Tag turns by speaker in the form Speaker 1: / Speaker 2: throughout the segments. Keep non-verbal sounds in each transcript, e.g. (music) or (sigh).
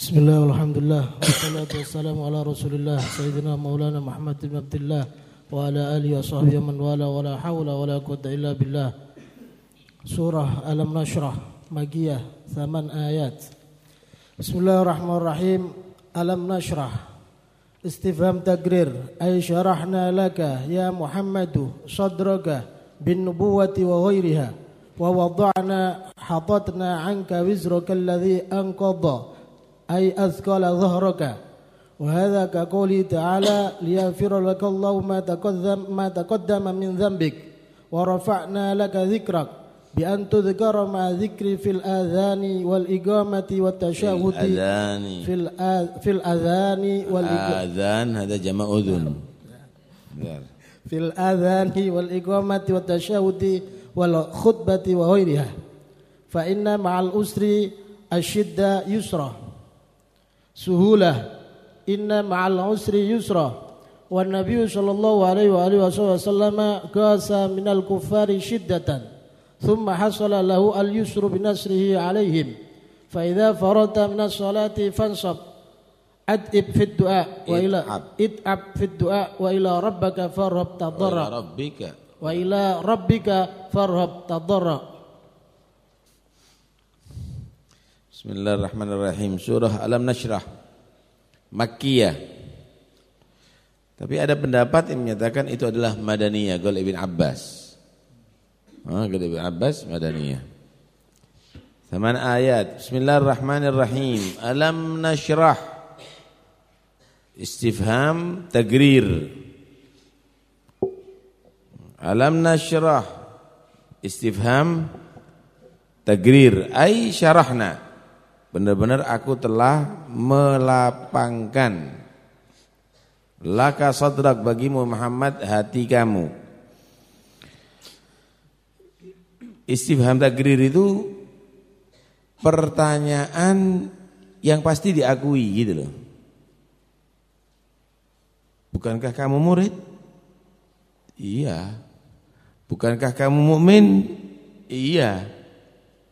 Speaker 1: Bismillah, alhamdulillah, wassalatu wassalamu ala rasulillah Sayyidina maulana Muhammad bin Abdullah Wa ala alihi wa sahbihi man wala wa la hawla wa la quwata illa billah. Surah Alam Nashrah Magiyah, Thaman ayat. Bismillahirrahmanirrahim. Alam Nashrah Istifham tagrir Ay syarahna laka ya Muhammadu Sadraka bin nubuwati wa ghairiha Wa wada'na hatatna anka wizraka alladhi anqadha أي أثقل ظهرك. وهذا كقوله تعالى ليغفر لك الله ما تقدم, ما تقدم من ذنبك ورفعنا لك ذكرك بأن تذكر مع ذكر في الآذان والإقامة والتشهد
Speaker 2: في الأذان.
Speaker 1: في, في الأذان
Speaker 2: والإقامة هذا جمع أذن.
Speaker 1: في الآذان والإقامة والتشهد والخطبة وغيرها. فإن مع الأسر الشدة يسرا. Suhulah inna ma'al usri yusra wa nabiy sallallahu alaihi wa alihi wasallam qasa minal kuffari shiddatan thumma hasala lahu al yusru bi nasrihi alaihim fa idza farata min as-salati fansab adib fi du'a wa ila id'ab fi du'a wa ila rabbaka farhab tadarra
Speaker 2: wa rabbika
Speaker 1: wa ila rabbika farhab tadarra
Speaker 2: Bismillahirrahmanirrahim. Surah Alam Nashrah. Makkiyah. Tapi ada pendapat yang menyatakan itu adalah Madaniyah, Gol Ibn Abbas. Ah, Gol Ibn Abbas Madaniyah. Taman ayat. Bismillahirrahmanirrahim. Alam Nashrah. Istifham tagrir. Alam Nashrah. Istifham tagrir. Ay syarahna. Benar-benar aku telah melapangkan laka sadrak bagimu Muhammad hati kamu. Istifham takrir itu pertanyaan yang pasti diakui gitu loh. Bukankah kamu murid? Iya. Bukankah kamu mukmin? Iya.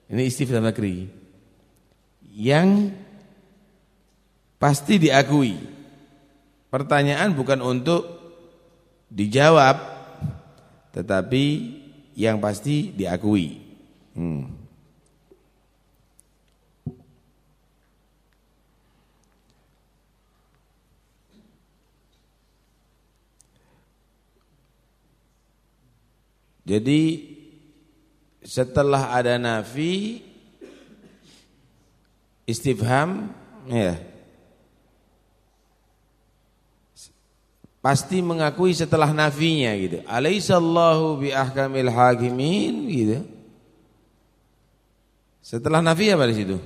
Speaker 2: Ini istifham takrir yang pasti diakui. Pertanyaan bukan untuk dijawab, tetapi yang pasti diakui. Hmm. Jadi setelah ada nafi istifham ya. Pasti mengakui setelah nafinya gitu. Alaisallahu bi ahkamil hakimin gitu. Setelah nafi apa di situ?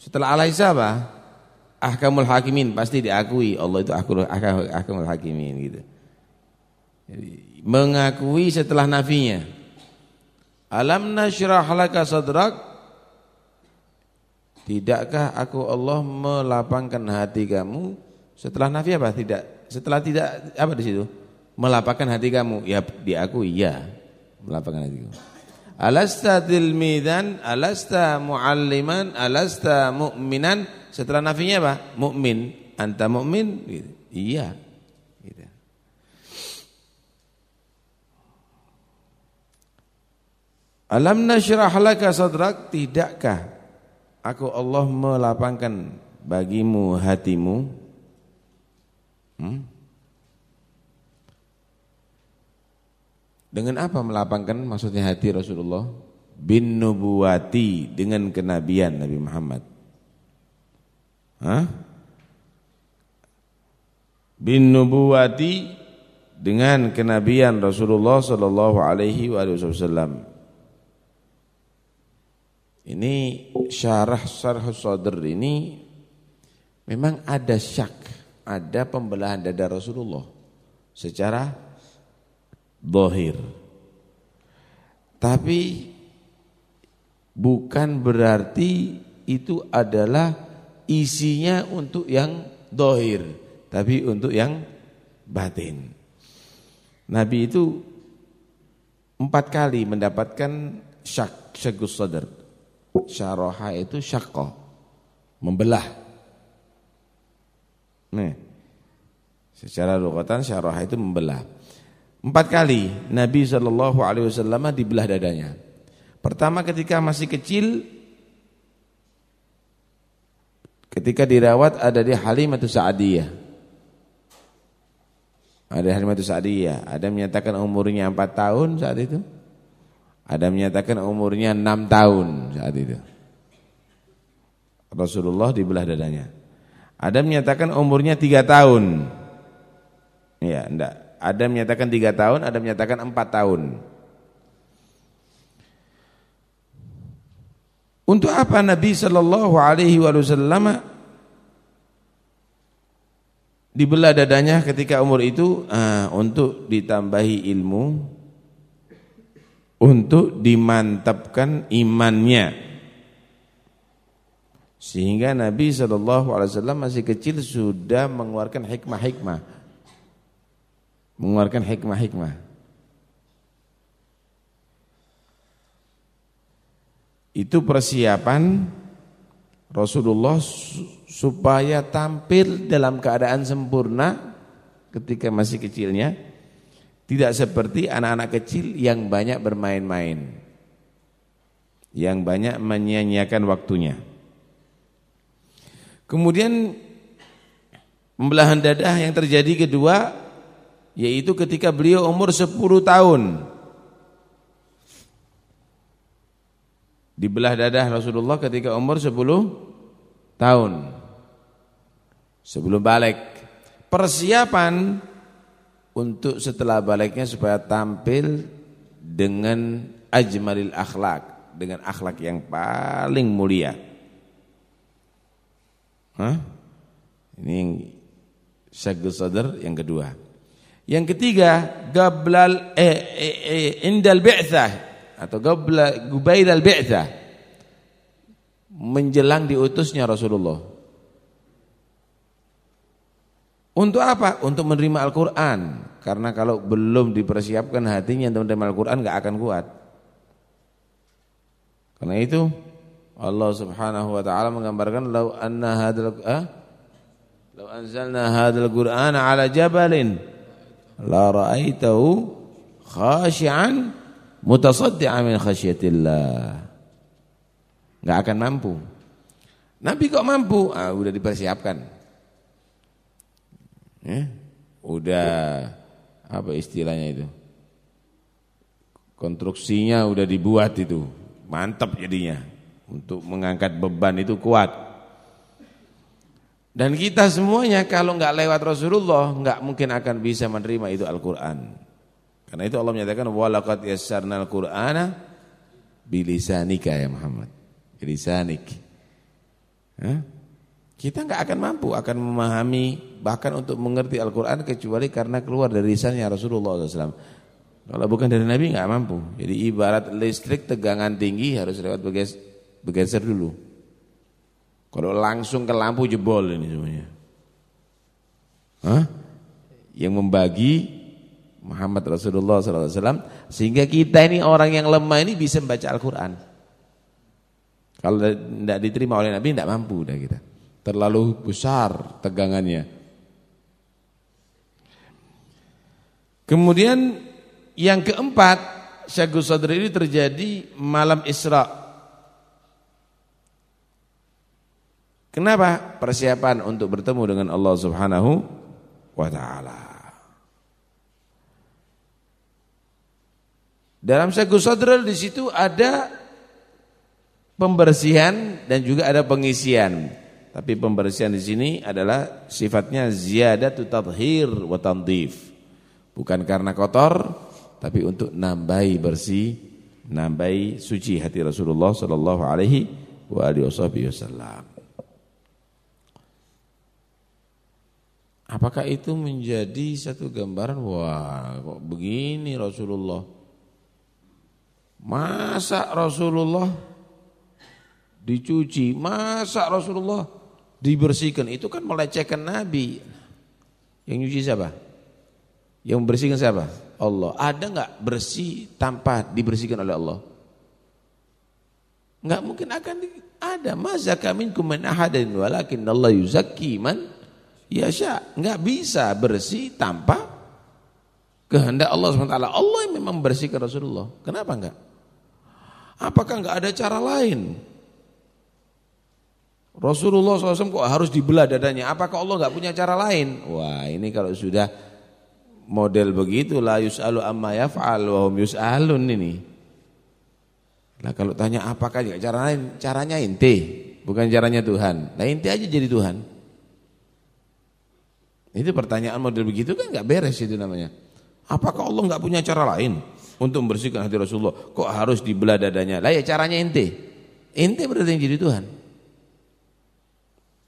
Speaker 2: Setelah alaisa apa? Ahkamul hakimin pasti diakui Allah itu ahkamul hakimin gitu. Jadi, mengakui setelah nafinya. Alam nasyrah laka sadrak Tidakkah aku Allah melapangkan hati kamu setelah nafi apa? Tidak. Setelah tidak apa di situ? Melapangkan hati kamu. Ya diakui ya. Melapangkan hatiku. Alasta tilmidan, alasta mualliman, alasta mu'minan. Setelah nafinya apa? Mukmin. Anta mukmin? Gitu. Iya. Gitu. Alam nasyrah laka sadrak? Tidakkah Aku Allah melapangkan bagimu hatimu hmm? Dengan apa melapangkan maksudnya hati Rasulullah? Bin nubuwati dengan kenabian Nabi Muhammad Hah? Bin nubuwati dengan kenabian Rasulullah sallallahu alaihi wasallam ini syarah syarah sadr ini memang ada syak, ada pembelahan dada Rasulullah secara bohir. Tapi bukan berarti itu adalah isinya untuk yang dohir, tapi untuk yang batin. Nabi itu empat kali mendapatkan syak, syagus sadr. Syaraha itu syakko. membelah. Nih. Secara lugatan syarah itu membelah. Empat kali Nabi Wasallam dibelah dadanya. Pertama ketika masih kecil, ketika dirawat ada di Halimatu Sa'diyah. Ada Halimatu Sa'diyah. Ada menyatakan umurnya empat tahun saat itu. Ada menyatakan umurnya enam tahun saat itu. Rasulullah dibelah dadanya. Ada menyatakan umurnya tiga tahun. Ya, enggak. Ada menyatakan tiga tahun, ada menyatakan empat tahun. Untuk apa Nabi Shallallahu Alaihi Wasallam dibelah dadanya ketika umur itu? Ah, untuk ditambahi ilmu, untuk dimantapkan imannya. Sehingga Nabi Wasallam masih kecil sudah mengeluarkan hikmah-hikmah mengeluarkan hikmah-hikmah. Itu persiapan Rasulullah supaya tampil dalam keadaan sempurna ketika masih kecilnya. Tidak seperti anak-anak kecil yang banyak bermain-main. Yang banyak menyia-nyiakan waktunya. Kemudian pembelahan dadah yang terjadi kedua yaitu ketika beliau umur 10 tahun. Dibelah dadah Rasulullah ketika umur 10 tahun. Sebelum balik. Persiapan untuk setelah baliknya supaya tampil dengan ajmalil akhlak, dengan akhlak yang paling mulia. Hah? Ini syagul sadar yang kedua. Yang ketiga, gablal eh, eh, eh indal bi'tsah atau gabla gubailal bi'tsah. Menjelang diutusnya Rasulullah. Untuk apa? Untuk menerima Al-Qur'an. Karena kalau belum dipersiapkan hatinya untuk menerima Al-Qur'an enggak akan kuat. Karena itu Allah Subhanahu wa taala menggambarkan lau anna hadzal ah, lau anzalna hadzal Qur'ana ala jabalin la ra'aitahu khashi'an mutasaddian min khasyatillah. Enggak akan mampu. Nabi kok mampu? Ah, udah dipersiapkan. Eh, udah apa istilahnya itu? Konstruksinya udah dibuat itu. Mantap jadinya. Untuk mengangkat beban itu kuat. Dan kita semuanya kalau enggak lewat Rasulullah enggak mungkin akan bisa menerima itu Al-Qur'an. Karena itu Allah menyatakan walaqad yassarnal Qur'ana bilisanika ya Muhammad. Bilisanik. Kita enggak akan mampu akan memahami bahkan untuk mengerti Al-Qur'an kecuali karena keluar dari lisannya Rasulullah SAW. Kalau bukan dari Nabi enggak mampu. Jadi ibarat listrik tegangan tinggi harus lewat bergeser dulu. Kalau langsung ke lampu jebol ini semuanya. Hah? Yang membagi Muhammad Rasulullah SAW sehingga kita ini orang yang lemah ini bisa membaca Al-Quran. Kalau tidak diterima oleh Nabi tidak mampu dah kita. Terlalu besar tegangannya. Kemudian yang keempat Syagus Sadri ini terjadi malam Isra' Kenapa? Persiapan untuk bertemu dengan Allah Subhanahu wa taala. Dalam Syagu Sadrul di situ ada pembersihan dan juga ada pengisian. Tapi pembersihan di sini adalah sifatnya ziyadatu tadhir wa tandhif. Bukan karena kotor, tapi untuk nambahi bersih, nambahi suci hati Rasulullah sallallahu alaihi wa alihi wasallam. Apakah itu menjadi satu gambaran wah kok begini Rasulullah? Masa Rasulullah dicuci, masa Rasulullah dibersihkan? Itu kan melecehkan Nabi. Yang nyuci siapa? Yang membersihkan siapa? Allah. Ada enggak bersih tanpa dibersihkan oleh Allah? Enggak mungkin akan ada. Masa kami kumen ahadin walakin Allah yuzakki man yasha. Enggak bisa bersih tanpa kehendak Allah SWT. Allah yang memang bersihkan Rasulullah. Kenapa enggak? Apakah enggak ada cara lain? Rasulullah SAW kok harus dibelah dadanya? Apakah Allah enggak punya cara lain? Wah ini kalau sudah model begitu la yus'alu amma yaf'al wa hum yus'alun ini. Nah kalau tanya apakah cara lain? Caranya inti, bukan caranya Tuhan. Nah inti aja jadi Tuhan. Itu pertanyaan model begitu kan enggak beres itu namanya. Apakah Allah enggak punya cara lain untuk membersihkan hati Rasulullah? Kok harus dibelah dadanya? Lah ya caranya inti. Inti berarti jadi Tuhan.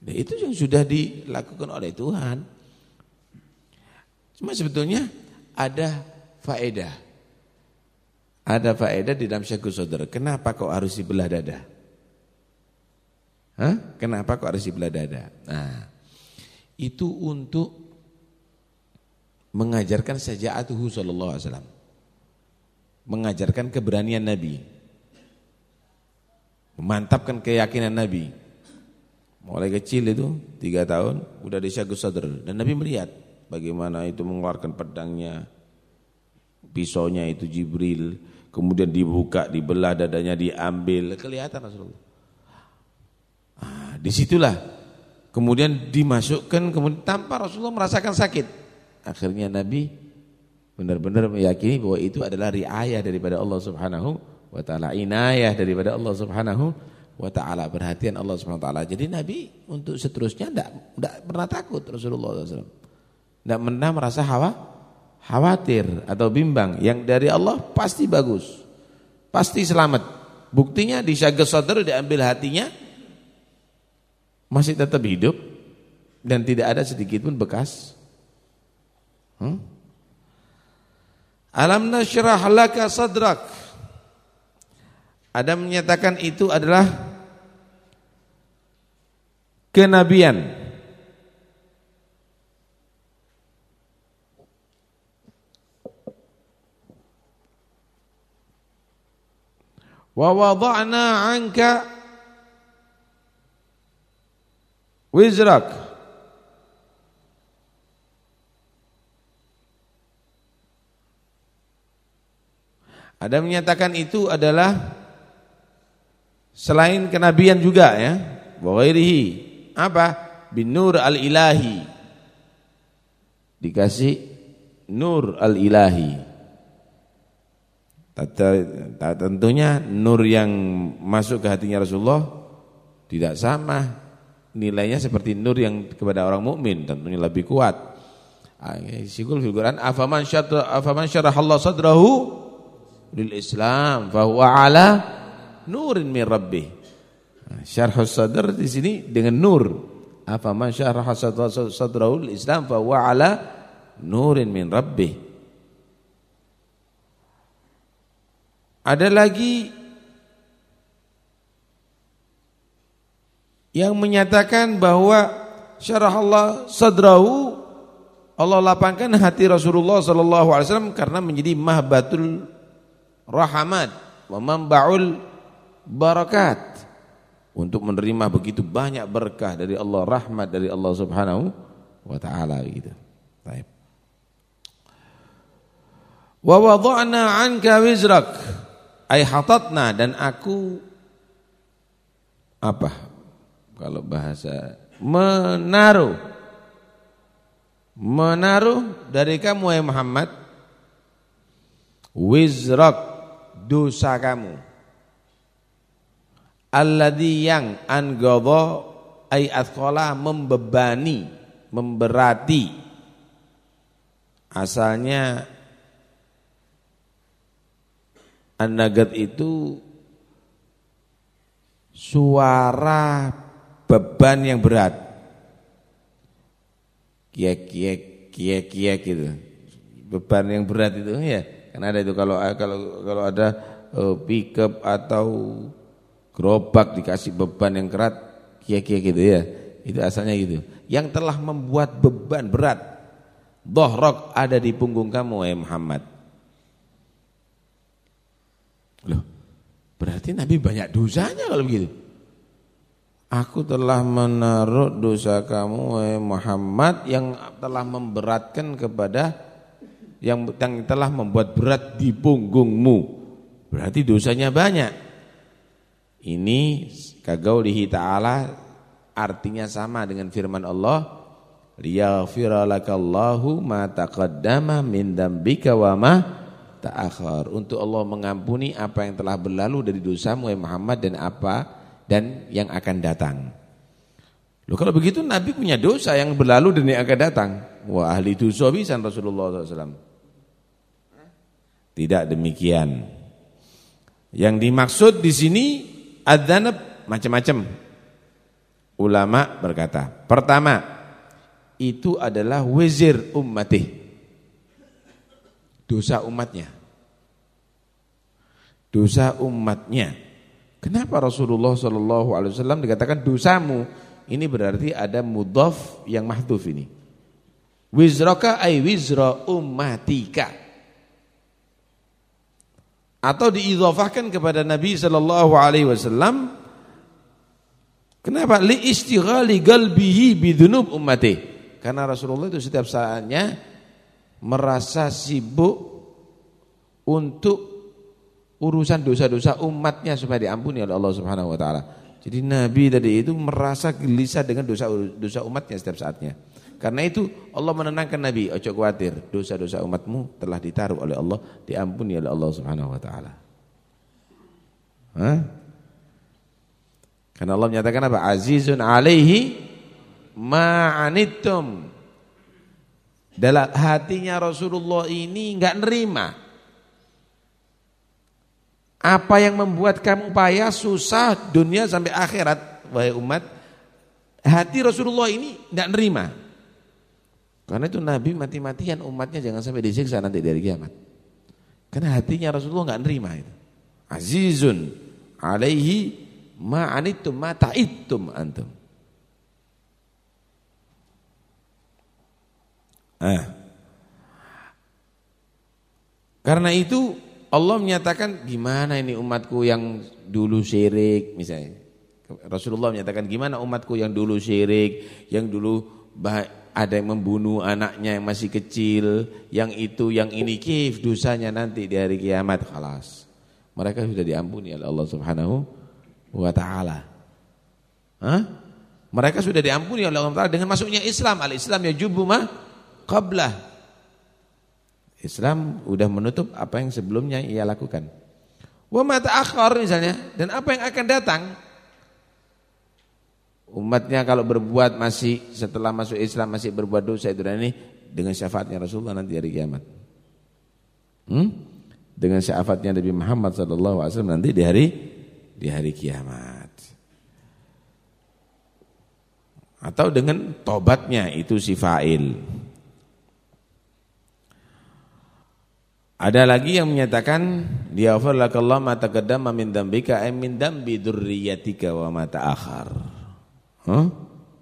Speaker 2: Nah, itu yang sudah dilakukan oleh Tuhan. Cuma sebetulnya ada faedah. Ada faedah di dalam syakur saudara. Kenapa kok harus dibelah dada? Hah? Kenapa kok harus dibelah dada? Nah, itu untuk mengajarkan saja'atuhu sallallahu alaihi wasallam. Mengajarkan keberanian Nabi. Memantapkan keyakinan Nabi. Mulai kecil itu, tiga tahun, udah disyagus sadar. Dan Nabi melihat bagaimana itu mengeluarkan pedangnya, pisaunya itu Jibril, kemudian dibuka, dibelah dadanya, diambil, kelihatan Rasulullah. Ah, di situlah kemudian dimasukkan, kemudian tanpa Rasulullah merasakan sakit. Akhirnya Nabi benar-benar meyakini bahwa itu adalah riayah daripada Allah Subhanahu wa taala, inayah daripada Allah Subhanahu wa taala, perhatian Allah Subhanahu wa taala. Jadi Nabi untuk seterusnya tidak tidak pernah takut Rasulullah SAW. Tidak pernah merasa hawa, khawatir atau bimbang. Yang dari Allah pasti bagus. Pasti selamat. Buktinya di syagas saudara diambil hatinya masih tetap hidup dan tidak ada sedikit pun bekas. Hmm? Alam nasyrah laka sadrak ada menyatakan itu adalah kenabian. Wa wada'na 'anka wizrak Ada menyatakan itu adalah Selain kenabian juga ya. Wa Apa? Bin nur al-ilahi. Dikasih nur al-ilahi. Tentunya nur yang masuk ke hatinya Rasulullah tidak sama nilainya seperti nur yang kepada orang mukmin tentunya lebih kuat. Sikul fil Quran afaman Allah sadrahu lil Islam fa huwa ala nurin min rabbih. Syarh sadr di sini dengan nur. Apa man syarah sadraul Islam fa huwa ala nurin min rabbih. Ada lagi yang menyatakan bahwa syarah Allah sadrahu Allah lapangkan hati Rasulullah sallallahu alaihi wasallam karena menjadi mahbatul rahmat wa manbaul barakat untuk menerima begitu banyak berkah dari Allah, rahmat dari Allah Subhanahu wa taala gitu. Baik. Wa wada'na 'anka wizrak ay hatatna dan aku apa? Kalau bahasa menaruh menaruh dari kamu ya Muhammad wizrak dosa kamu alladhi yang angadha ay athqala membebani memberati. Asalnya an-nagat itu suara beban yang berat. Kiek kiek kiek kiek gitu. Beban yang berat itu ya. Kan ada itu kalau kalau kalau ada uh, pickup atau gerobak dikasih beban yang kerat, kia-kia gitu ya. Itu asalnya gitu. Yang telah membuat beban berat, dohrok ada di punggung kamu, eh Muhammad. Loh, Berarti Nabi banyak dosanya kalau begitu. Aku telah menaruh dosa kamu wahai Muhammad yang telah memberatkan kepada yang, yang telah membuat berat di punggungmu. Berarti dosanya banyak. Ini kagaulihi ta'ala artinya sama dengan firman Allah liyaghfira lakallahu ma taqaddama min dambika wa ma ta'akhir untuk Allah mengampuni apa yang telah berlalu dari dosamu ya Muhammad dan apa dan yang akan datang. Loh kalau begitu Nabi punya dosa yang berlalu dan yang akan datang. Wah ahli dosa bisa Rasulullah SAW. Tidak demikian. Yang dimaksud di sini adzanab macam-macam. Ulama berkata, pertama itu adalah wazir ummatih dosa umatnya. Dosa umatnya. Kenapa Rasulullah Shallallahu Alaihi Wasallam dikatakan dosamu? Ini berarti ada mudhaf yang mahduf ini. Wizroka ay wizra ummatika. Atau diidhafahkan kepada Nabi Shallallahu Alaihi Wasallam. Kenapa? Li istighali galbihi bidunub ummati. Karena Rasulullah itu setiap saatnya merasa sibuk untuk urusan dosa-dosa umatnya supaya diampuni oleh Allah Subhanahu wa taala. Jadi Nabi tadi itu merasa gelisah dengan dosa dosa umatnya setiap saatnya. Karena itu Allah menenangkan Nabi, ojo khawatir, dosa-dosa umatmu telah ditaruh oleh Allah, diampuni oleh Allah Subhanahu wa taala. Hah? Karena Allah menyatakan apa? Azizun alaihi ma'anittum dalam hatinya Rasulullah ini enggak nerima. Apa yang membuat kamu payah, susah dunia sampai akhirat, wahai umat, hati Rasulullah ini enggak nerima. Karena itu Nabi mati-matian umatnya jangan sampai disiksa nanti dari kiamat. Karena hatinya Rasulullah enggak nerima itu. Azizun alaihi ma'anittum ma ta'ittum antum. Eh. Karena itu Allah menyatakan gimana ini umatku yang dulu syirik misalnya. Rasulullah menyatakan gimana umatku yang dulu syirik, yang dulu ada yang membunuh anaknya yang masih kecil, yang itu, yang ini kif dosanya nanti di hari kiamat kalas. Mereka sudah diampuni oleh Allah Subhanahu wa taala. Mereka sudah diampuni oleh Allah Taala dengan masuknya Islam. Al-Islam ya jubu qablah. Islam udah menutup apa yang sebelumnya ia lakukan. Wa ma ta'akhkhar misalnya dan apa yang akan datang umatnya kalau berbuat masih setelah masuk Islam masih berbuat dosa itu dan ini dengan syafaatnya Rasulullah nanti hari kiamat. Hmm? Dengan syafaatnya Nabi Muhammad wasallam nanti di hari di hari kiamat. Atau dengan tobatnya itu si fa'il. Ada lagi yang menyatakan liyaghfir lakallahu ma taqaddama min dzambika ay min dzambi dzurriyyatika wa ma ta'akhir. Huh?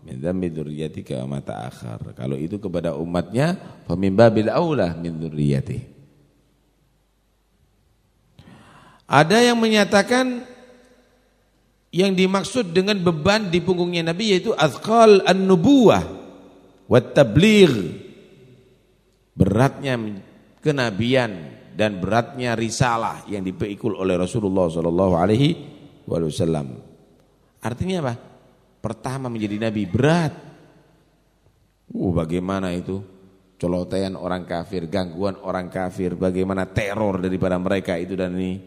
Speaker 2: Min dzambi dzurriyyatika wa ma ta'akhir. Kalau itu kepada umatnya fa min babil aula min dzurriyyati. Ada yang menyatakan yang dimaksud dengan beban di punggungnya Nabi yaitu azqal an-nubuwah wat tabligh. Beratnya kenabian dan beratnya risalah yang dipikul oleh Rasulullah Shallallahu Alaihi Wasallam. Artinya apa? Pertama menjadi nabi berat. Uh, bagaimana itu? Colotean orang kafir, gangguan orang kafir, bagaimana teror daripada mereka itu dan ini.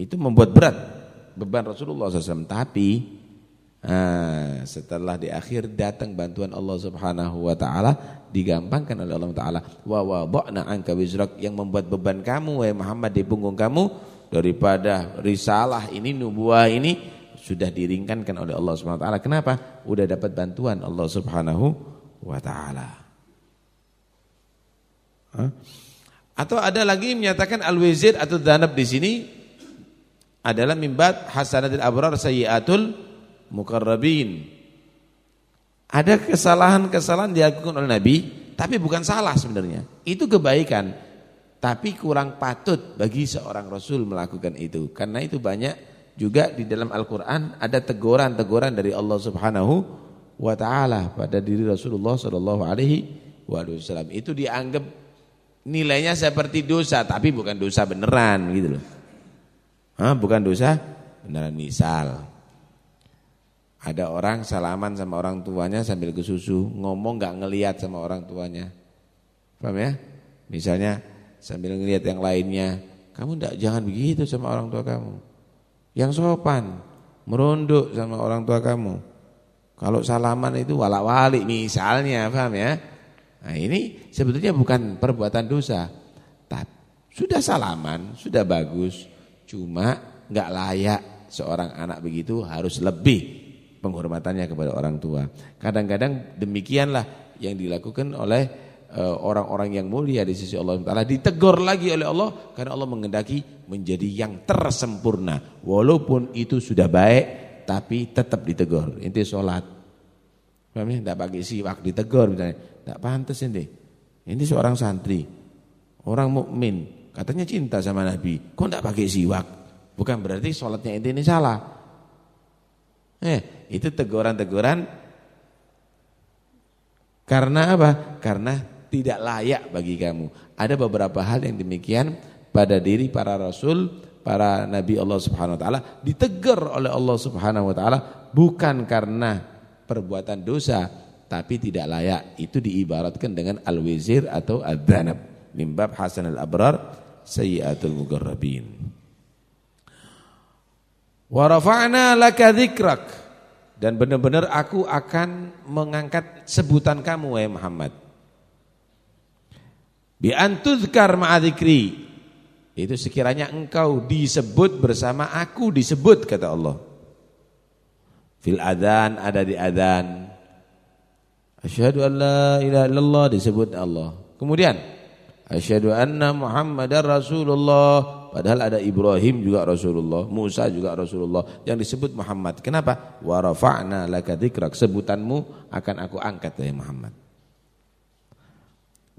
Speaker 2: Itu membuat berat beban Rasulullah SAW. Tapi Nah, setelah di akhir datang bantuan Allah Subhanahu wa taala digampangkan oleh Allah taala wa wada'na anka wizrak yang membuat beban kamu wahai Muhammad di punggung kamu daripada risalah ini nubuah ini sudah diringankan oleh Allah Subhanahu wa taala. Kenapa? Udah dapat bantuan Allah Subhanahu wa taala. Atau ada lagi menyatakan al-wizir atau danab di sini adalah mimbat hasanatil abrar sayyiatul mukarrabin. Ada kesalahan-kesalahan dilakukan oleh Nabi, tapi bukan salah sebenarnya. Itu kebaikan. Tapi kurang patut bagi seorang Rasul melakukan itu. Karena itu banyak juga di dalam Al-Quran ada teguran-teguran dari Allah Subhanahu wa Ta'ala pada diri Rasulullah Sallallahu Alaihi Wasallam. Itu dianggap nilainya seperti dosa, tapi bukan dosa beneran gitu loh. Hah, bukan dosa beneran. Misal ada orang salaman sama orang tuanya sambil ke susu, ngomong nggak ngelihat sama orang tuanya. Paham ya? Misalnya sambil ngelihat yang lainnya, kamu tidak jangan begitu sama orang tua kamu. Yang sopan, merunduk sama orang tua kamu. Kalau salaman itu walak-walik misalnya, paham ya? Nah ini sebetulnya bukan perbuatan dosa. Tapi sudah salaman, sudah bagus. Cuma nggak layak seorang anak begitu harus lebih penghormatannya kepada orang tua. Kadang-kadang demikianlah yang dilakukan oleh Eh, orang-orang yang mulia di sisi Allah Taala ditegur lagi oleh Allah karena Allah mengendaki menjadi yang tersempurna. Walaupun itu sudah baik tapi tetap ditegur inti sholat. Paham tidak pakai siwak ditegur misalnya. Tidak pantas ini ini seorang santri orang mukmin katanya cinta sama Nabi kok tidak pakai siwak? Bukan berarti sholatnya inti ini salah. Eh itu teguran-teguran karena apa? Karena tidak layak bagi kamu. Ada beberapa hal yang demikian pada diri para rasul, para nabi Allah Subhanahu wa taala ditegur oleh Allah Subhanahu wa taala bukan karena perbuatan dosa tapi tidak layak. Itu diibaratkan dengan al-wizir atau adzanab. Mimbab hasan al-abrar sayyiatul mugarrabin. Wa rafa'na laka dzikrak dan benar-benar aku akan mengangkat sebutan kamu wahai Muhammad. Bi antuzkar ma'adzikri. Itu sekiranya engkau disebut bersama aku disebut kata Allah. Fil adzan ada di adzan. Asyhadu an la ilaha illallah disebut Allah. Kemudian asyhadu anna Muhammadar Rasulullah. Padahal ada Ibrahim juga Rasulullah, Musa juga Rasulullah yang disebut Muhammad. Kenapa? Wa rafa'na laka. Sebutanmu akan aku angkat ya Muhammad.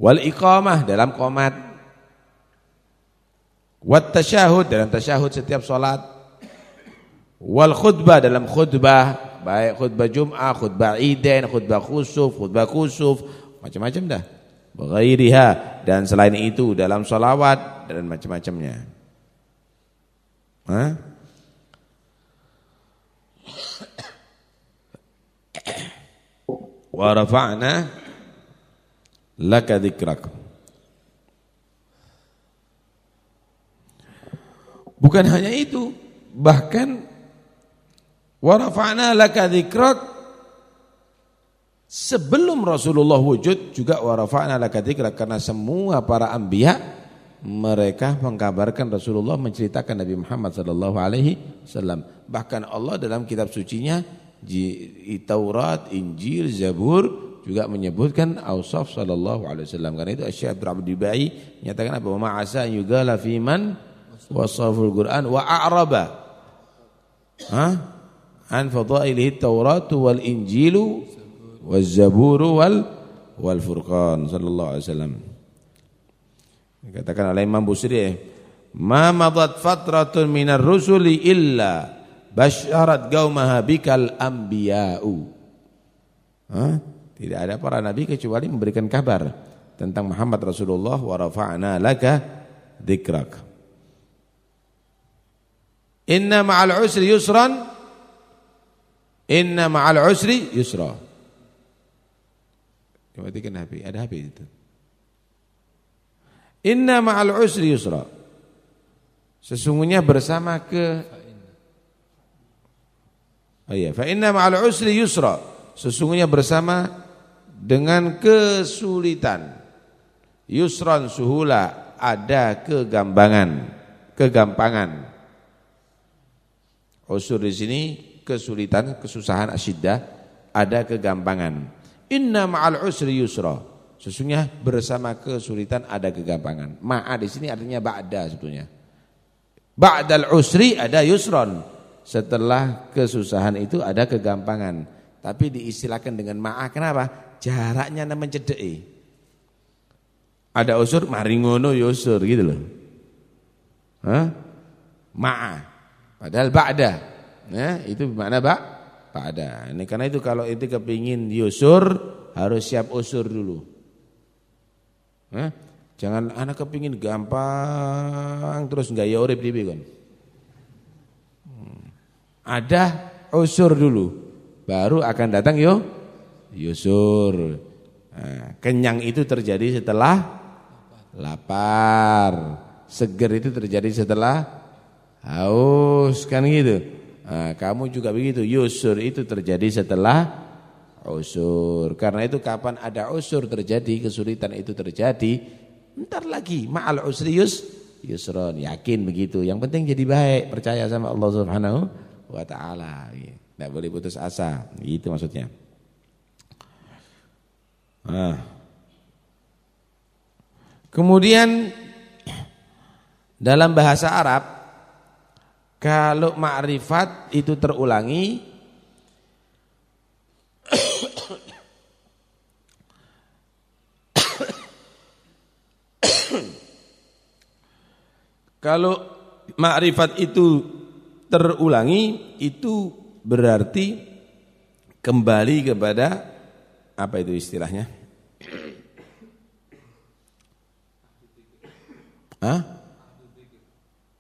Speaker 2: Wal iqamah dalam qomat. Wat tasyahud dalam tasyahud setiap salat. Wal khutbah dalam khutbah, baik khutbah Jum'ah, khutbah Idain, khutbah khusuf, khutbah khusuf, macam-macam dah. Bagairiha dan selain itu dalam salawat dan macam-macamnya. Hah? Wa rafa'na laka dzikrak. Bukan hanya itu, bahkan wa rafa'na laka sebelum Rasulullah wujud juga wa rafa'na laka karena semua para anbiya mereka mengkabarkan Rasulullah menceritakan Nabi Muhammad sallallahu alaihi wasallam. Bahkan Allah dalam kitab sucinya Taurat, Injil, Zabur juga menyebutkan ausaf sallallahu alaihi wasallam. Karena itu Syekh Abdul Abdi Bai menyatakan apa? Ma asa yugala fi man wasaful Quran wa a'raba. Ha? An fadailihi Taurat wal Injilu waz Zabur wal wal Furqan sallallahu alaihi wasallam. Dikatakan oleh Imam Busiri ma madat fatratun minar rusuli illa basyarat qaumaha bikal anbiya'u. Ha tidak ada para nabi kecuali memberikan kabar tentang Muhammad Rasulullah wa rafa'na laka dzikrak. Inna ma'al usri yusran Inna ma'al usri yusra. Dimatikan HP, ada HP itu. Inna ma'al usri yusra. Sesungguhnya bersama ke Oh iya, fa inna ma'al usri yusra. Sesungguhnya bersama dengan kesulitan. Yusran suhula ada kegampangan, kegampangan. Usur di sini kesulitan, kesusahan asyiddah, ada kegampangan. Inna ma'al usri yusra. Sesungguhnya bersama kesulitan ada kegampangan. Ma'a di sini artinya ba'da sebetulnya. Ba'dal usri ada yusron. Setelah kesusahan itu ada kegampangan. Tapi diistilahkan dengan ma'a kenapa? Jaraknya nama cedeki. Ada usur maringono yusur ya gitu loh. Hah? Ma'a. Padahal ba'da. Ya, itu mana bak? Ba'da. Ini karena itu kalau itu kepingin yusur harus siap usur dulu. Hah? Jangan anak kepingin gampang terus enggak ya urip dhewe. Hmm. Ada usur dulu. Baru akan datang yo yusur. Nah, kenyang itu terjadi setelah lapar. Seger itu terjadi setelah haus kan gitu. Nah, kamu juga begitu. Yusur itu terjadi setelah usur. Karena itu kapan ada usur terjadi, kesulitan itu terjadi, ntar lagi ma'al usri yus yusron. Yakin begitu. Yang penting jadi baik, percaya sama Allah Subhanahu wa taala. Tidak boleh putus asa. Itu maksudnya. Nah. Kemudian dalam bahasa Arab kalau ma'rifat itu terulangi kalau ma'rifat itu terulangi itu berarti kembali kepada apa itu istilahnya? Hah?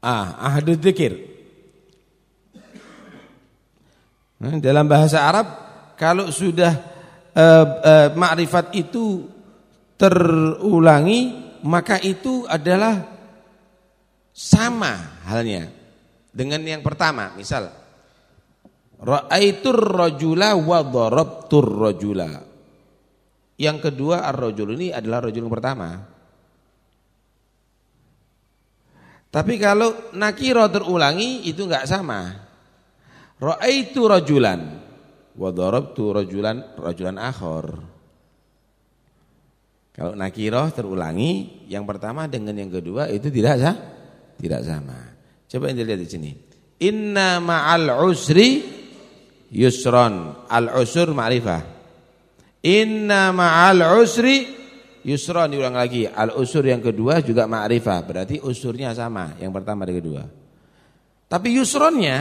Speaker 2: Ah, ahadu dzikir. Dalam bahasa Arab kalau sudah uh, uh, makrifat itu terulangi maka itu adalah sama halnya dengan yang pertama. Misal ra'aitur rajula wa darabtur rajula. Yang kedua ar-rajul ini adalah rajul yang pertama. Tapi kalau nakiro terulangi itu enggak sama. Ra'aitu rajulan wa darabtu rajulan rajulan akhar. Kalau nakiro terulangi, yang pertama dengan yang kedua itu tidak sah, tidak sama. Coba yang dilihat di sini. Inna ma'al usri yusron. Al usur ma'rifah. Inna ma'al usri Yusron diulang lagi. Al-usur yang kedua juga ma'rifah. Berarti usurnya sama. Yang pertama dan kedua. Tapi yusronnya.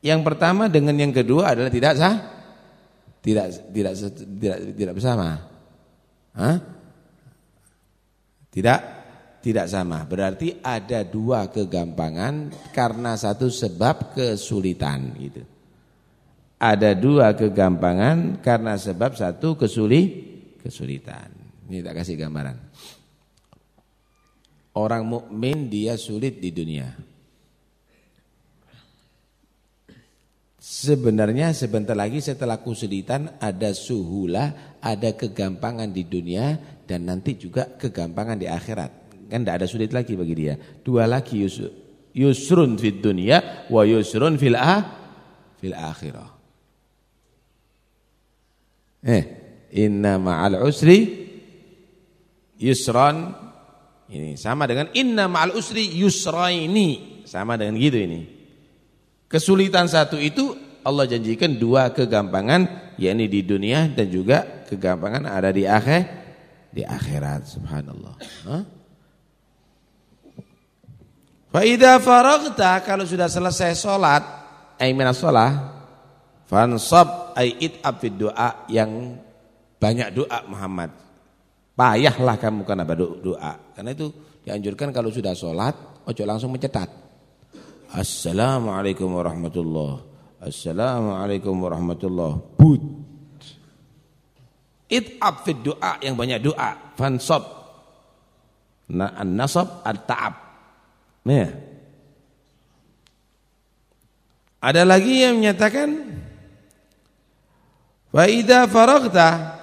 Speaker 2: Yang pertama dengan yang kedua adalah tidak sah. Tidak tidak tidak tidak bersama. Hah? Tidak tidak sama. Berarti ada dua kegampangan karena satu sebab kesulitan gitu. Ada dua kegampangan karena sebab satu kesulitan kesulitan. Ini tak kasih gambaran. Orang mukmin dia sulit di dunia. Sebenarnya sebentar lagi setelah kesulitan ada suhulah, ada kegampangan di dunia dan nanti juga kegampangan di akhirat. Kan tidak ada sulit lagi bagi dia. Dua lagi yusrun fid dunia wa yusrun fil ah fil akhirah. Eh, inna ma'al usri yusran. Ini sama dengan inna ma'al usri yusraini. Sama dengan gitu ini. Kesulitan satu itu Allah janjikan dua kegampangan yakni di dunia dan juga kegampangan ada di akhir di akhirat. Subhanallah. Fa idza faragta kalau sudah selesai salat ay minas shalah fansab ay it'ab fid doa yang banyak doa Muhammad. Payahlah kamu karena doa. Karena itu dianjurkan kalau sudah sholat, ojo langsung mencetat. Assalamualaikum warahmatullah. Assalamualaikum warahmatullah. But. It'ab fit doa yang banyak doa. Fansab. Nah, an-nasab al-ta'ab. Ya. Ada lagi yang menyatakan Wa idza faragta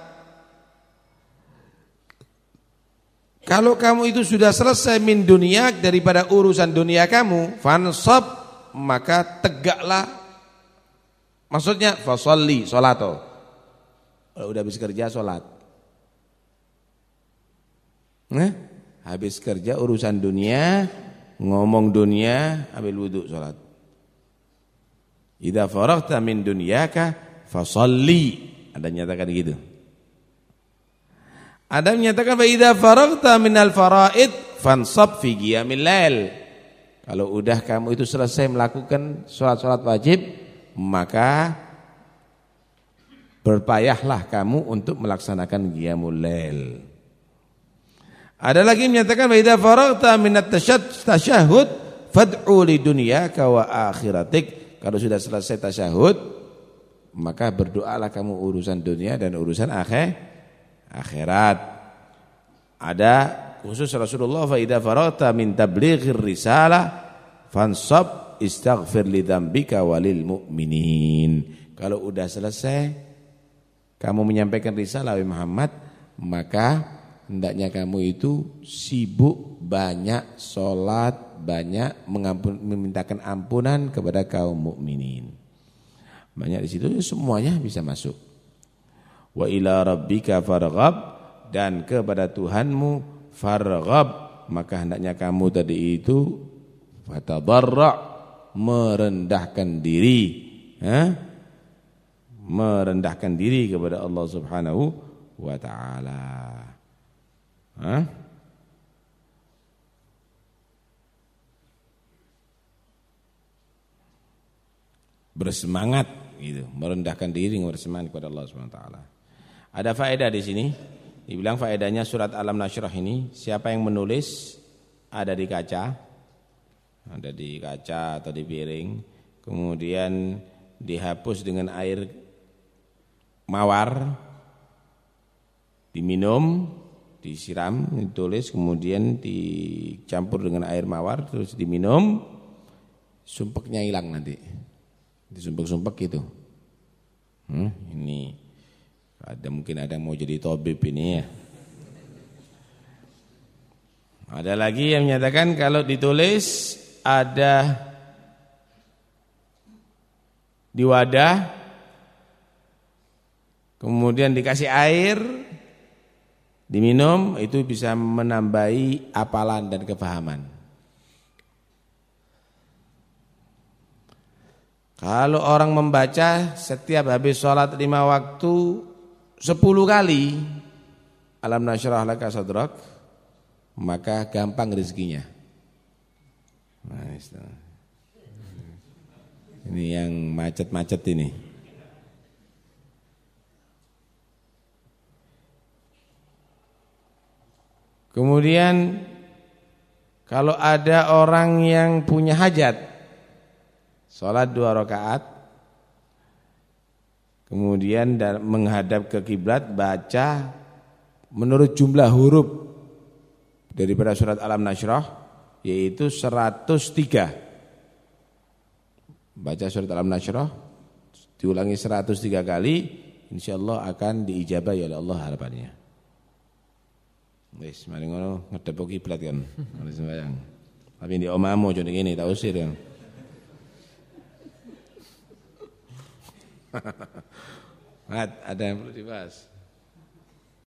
Speaker 2: Kalau kamu itu sudah selesai min dunia daripada urusan dunia kamu, fansab maka tegaklah. Maksudnya fasalli salato. Kalau udah habis kerja salat. Nah, habis kerja urusan dunia, ngomong dunia, ambil wudu salat. Idza faraghta min dunyaka fasalli. Ada nyatakan gitu. Ada menyatakan fa idza faraghta minal faraid fansab fi qiyamil lail. Kalau udah kamu itu selesai melakukan sholat-sholat wajib, maka berpayahlah kamu untuk melaksanakan qiyamul lail. Ada lagi menyatakan wa idza faraghta minat tasyahhud fad'u li dunyaka wa akhiratik. Kalau sudah selesai tasyahud, maka berdoalah kamu urusan dunia dan urusan akhir akhirat. Ada khusus Rasulullah fa idza faraghta min tablighir risalah fansab istaghfir li dzambika walil mu'minin. Kalau udah selesai kamu menyampaikan risalah Muhammad, maka hendaknya kamu itu sibuk banyak sholat, banyak mengampun, memintakan ampunan kepada kaum mukminin. Banyak di situ semuanya bisa masuk. Wa ila rabbika farghab dan kepada Tuhanmu farghab maka hendaknya kamu tadi itu fatadarra merendahkan diri ha? merendahkan diri kepada Allah Subhanahu wa taala ha? bersemangat gitu, merendahkan diri bersemangat kepada Allah Subhanahu wa taala. Ada faedah di sini. Dibilang faedahnya surat Alam Nashrah ini siapa yang menulis ada di kaca. Ada di kaca atau di piring. Kemudian dihapus dengan air mawar diminum, disiram, ditulis kemudian dicampur dengan air mawar terus diminum sumpeknya hilang nanti disumpek-sumpek gitu. Hmm, ini ada mungkin ada yang mau jadi tabib ini ya. Ada lagi yang menyatakan kalau ditulis ada di wadah kemudian dikasih air diminum itu bisa menambahi apalan dan kefahaman. Kalau orang membaca setiap habis sholat lima waktu sepuluh kali Alam nasyrah laka sadrak maka gampang rezekinya. Nah, ini yang macet-macet ini. Kemudian kalau ada orang yang punya hajat Sholat dua rakaat Kemudian menghadap ke kiblat baca menurut jumlah huruf daripada surat Alam Nashrah yaitu 103. Baca surat Alam Nashrah diulangi 103 kali insyaallah akan diijabah oleh Allah harapannya. Wis mari ngono kiblat kan. sembahyang. Tapi di omamu jadi gini tak usir kan. (laughs) Ada yang perlu dibahas?